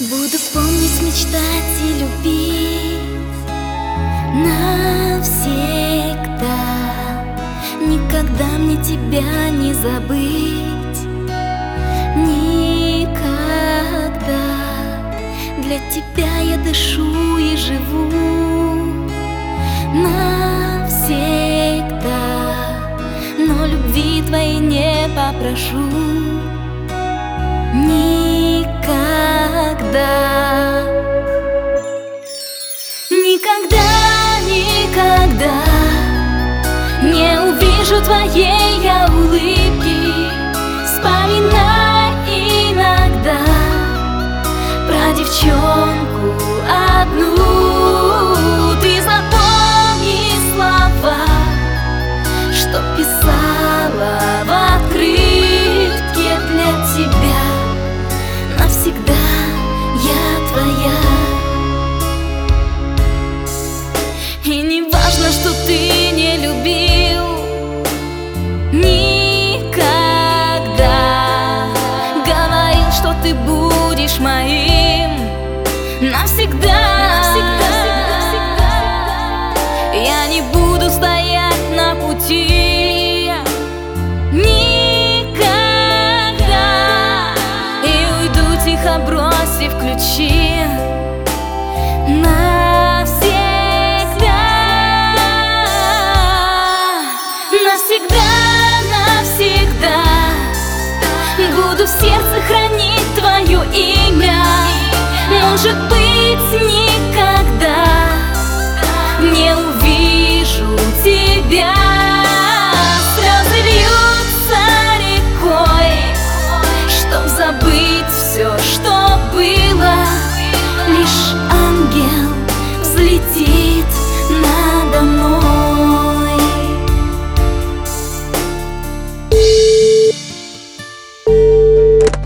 Буду помнить, мечтать и любить навсегда. Никогда мне тебя не забыть. Никогда. Для тебя я дышу и живу Навсегда. Но любви твоей не попрошу. Никогда Никогда, никогда Не увижу твоей я улыбки моим Навсегда, навсегда, Я не буду стоять на пути Никогда. И уйду тихо, бросив ключи Навсегда, навсегда, навсегда Буду в сердце хранить твое имя Может быть, никогда Не увижу тебя. Слезы льются рекой Чтоб забыть все, что было. Лишь ангел взлетит надо мной.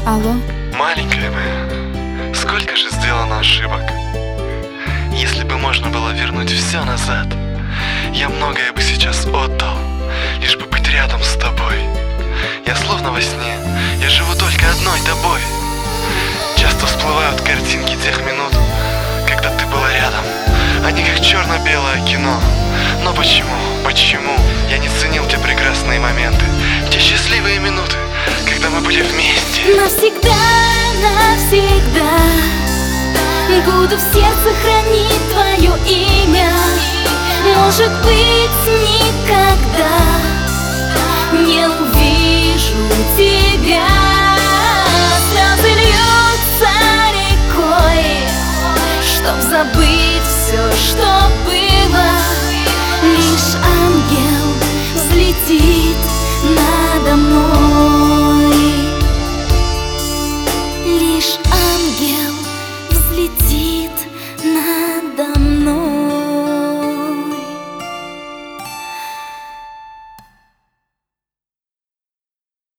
Алло, Маленькая сделано ошибок. Если бы можно было вернуть все назад, я многое бы сейчас отдал, лишь бы быть рядом с тобой. Я словно во сне, я живу только одной тобой. Часто всплывают картинки тех минут, когда ты была рядом. Они как черно-белое кино. Но почему, почему я не ценил те прекрасные моменты, те счастливые минуты, когда мы были вместе? Навсегда Буду в сердце хранить твое имя. Может быть, никогда